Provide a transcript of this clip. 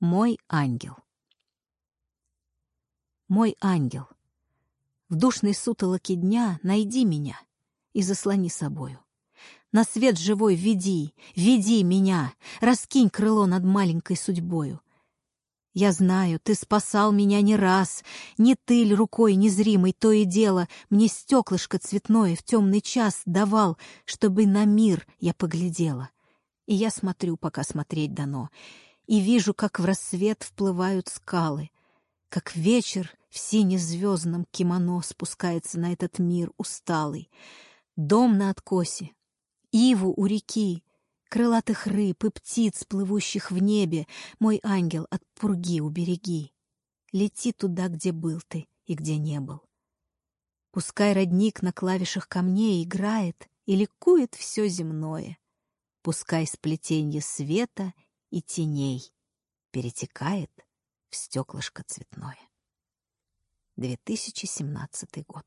Мой ангел. Мой ангел. В душной сутолоке дня найди меня и заслони собою. На свет живой веди, веди меня, раскинь крыло над маленькой судьбою. Я знаю, ты спасал меня не раз, не ты ль рукой незримой то и дело мне стеклышко цветное в темный час давал, чтобы на мир я поглядела. И я смотрю, пока смотреть дано, и вижу, как в рассвет вплывают скалы, как вечер в сине-звездном кимоно спускается на этот мир усталый. Дом на откосе, иву у реки, крылатых рыб и птиц, плывущих в небе, мой ангел от пурги убереги. Лети туда, где был ты и где не был. Пускай родник на клавишах камней играет и ликует все земное. Пускай сплетенье света и теней перетекает в стеклышко цветное. 2017 год.